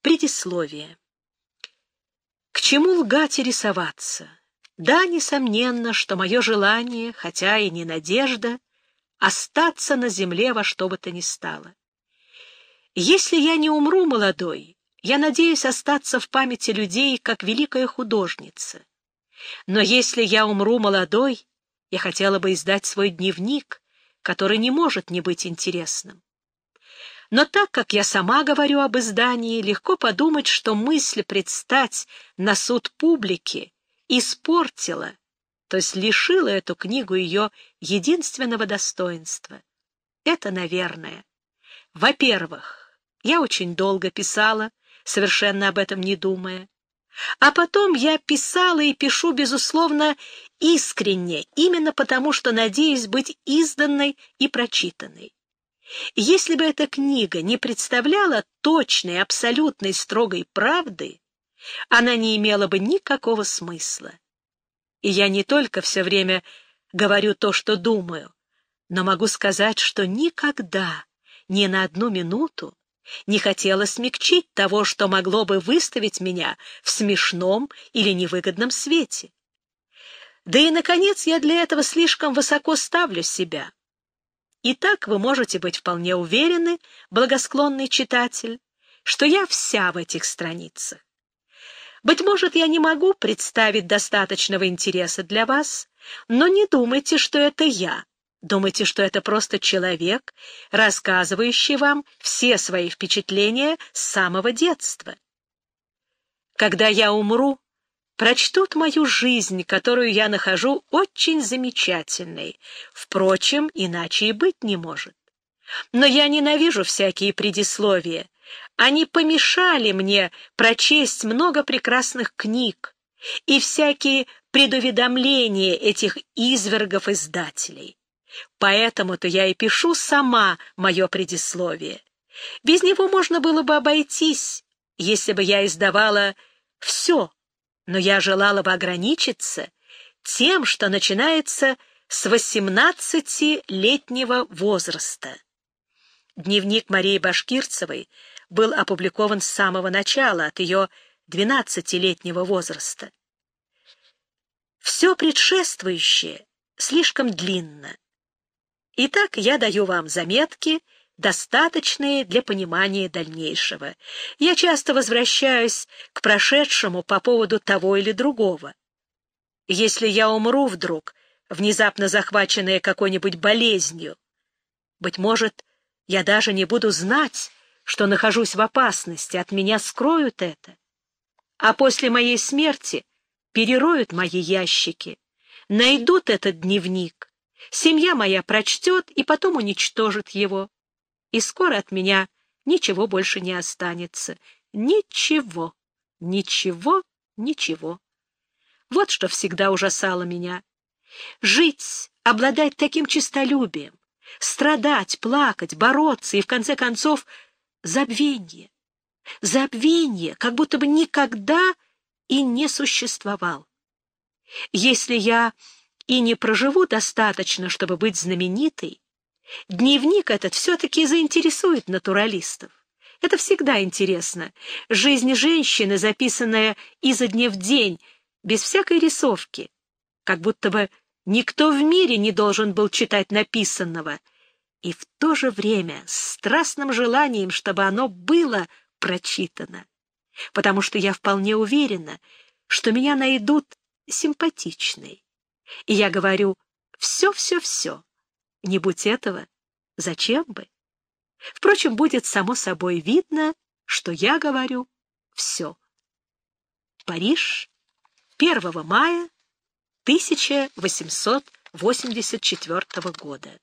Предисловие. К чему лгать и рисоваться? Да, несомненно, что мое желание, хотя и не надежда, остаться на земле во что бы то ни стало. Если я не умру молодой, я надеюсь остаться в памяти людей как великая художница. Но если я умру молодой, я хотела бы издать свой дневник, который не может не быть интересным. Но так как я сама говорю об издании, легко подумать, что мысль предстать на суд публики испортила, то есть лишила эту книгу ее единственного достоинства. Это, наверное. Во-первых, я очень долго писала, совершенно об этом не думая. А потом я писала и пишу, безусловно, искренне, именно потому, что надеюсь быть изданной и прочитанной. Если бы эта книга не представляла точной, абсолютной, строгой правды, она не имела бы никакого смысла. И я не только все время говорю то, что думаю, но могу сказать, что никогда, ни на одну минуту, не хотела смягчить того, что могло бы выставить меня в смешном или невыгодном свете. Да и, наконец, я для этого слишком высоко ставлю себя. Итак, вы можете быть вполне уверены, благосклонный читатель, что я вся в этих страницах. Быть может, я не могу представить достаточного интереса для вас, но не думайте, что это я. Думайте, что это просто человек, рассказывающий вам все свои впечатления с самого детства. Когда я умру, прочтут мою жизнь, которую я нахожу очень замечательной. Впрочем, иначе и быть не может. Но я ненавижу всякие предисловия. Они помешали мне прочесть много прекрасных книг и всякие предуведомления этих извергов-издателей. Поэтому-то я и пишу сама мое предисловие. Без него можно было бы обойтись, если бы я издавала все, но я желала бы ограничиться тем, что начинается с 18-летнего возраста. Дневник Марии Башкирцевой был опубликован с самого начала, от ее 12-летнего возраста. Все предшествующее слишком длинно. Итак, я даю вам заметки — достаточные для понимания дальнейшего. Я часто возвращаюсь к прошедшему по поводу того или другого. Если я умру вдруг, внезапно захваченная какой-нибудь болезнью, быть может, я даже не буду знать, что нахожусь в опасности, от меня скроют это. А после моей смерти перероют мои ящики, найдут этот дневник, семья моя прочтет и потом уничтожит его и скоро от меня ничего больше не останется. Ничего, ничего, ничего. Вот что всегда ужасало меня. Жить, обладать таким честолюбием, страдать, плакать, бороться и, в конце концов, забвение. Забвение, как будто бы никогда и не существовал. Если я и не проживу достаточно, чтобы быть знаменитой, Дневник этот все-таки заинтересует натуралистов. Это всегда интересно. Жизнь женщины, записанная изо дня в день, без всякой рисовки. Как будто бы никто в мире не должен был читать написанного. И в то же время с страстным желанием, чтобы оно было прочитано. Потому что я вполне уверена, что меня найдут симпатичной. И я говорю «все-все-все». Не будь этого, зачем бы? Впрочем, будет само собой видно, что я говорю все. Париж, 1 мая 1884 года.